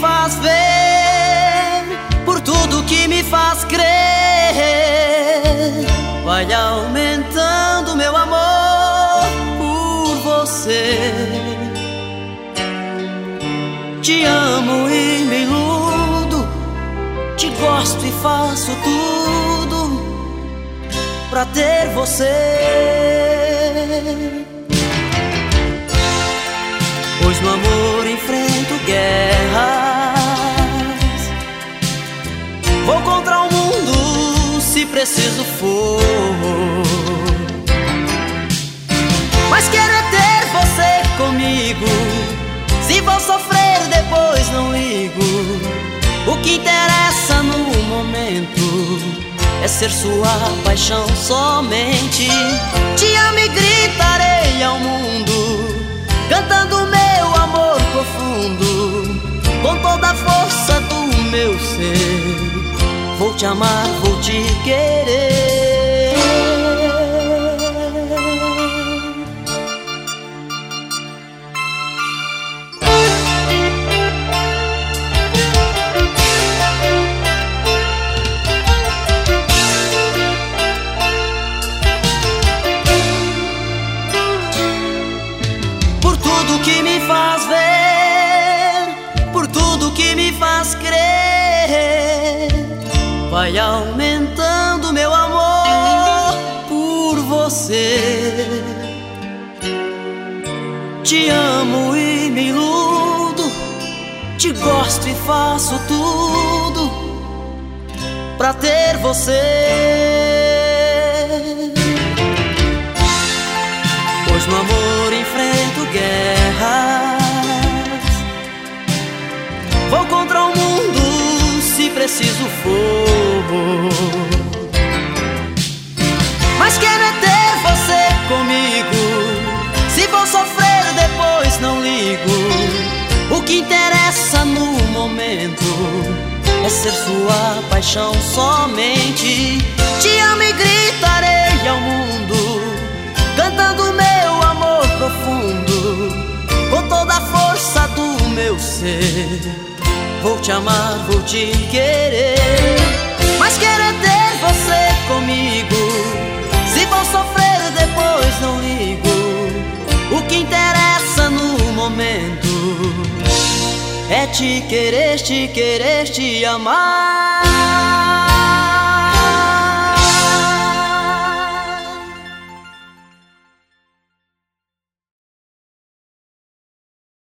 faz ver, por tudo que me faz crer. Vai aumentando meu amor por você. Te amo e me iludo, te gosto e faço tudo pra ter você. Preciso for. Mas quero é ter você comigo. Se vou sofrer depois não ligo. O que interessa no momento é ser sua paixão somente. Te amo e gritarei ao mundo, cantando meu amor profundo, com toda a força do meu ser. Te amar, vou te querer. Vai aumentando meu amor por você. Te amo e me iludo, te gosto e faço tudo pra ter você. Pois no amor enfrento preciso for. Mas quero é ter você comigo. Se vou sofrer depois não ligo. O que interessa no momento é ser sua paixão somente. Te amo e gritarei ao mundo, cantando meu amor profundo, com toda a força do meu ser. Vou te amar, vou te querer. Mas quero ter você comigo. Se vou sofrer depois não ligo. O que interessa no momento é te querer, te querer, te amar.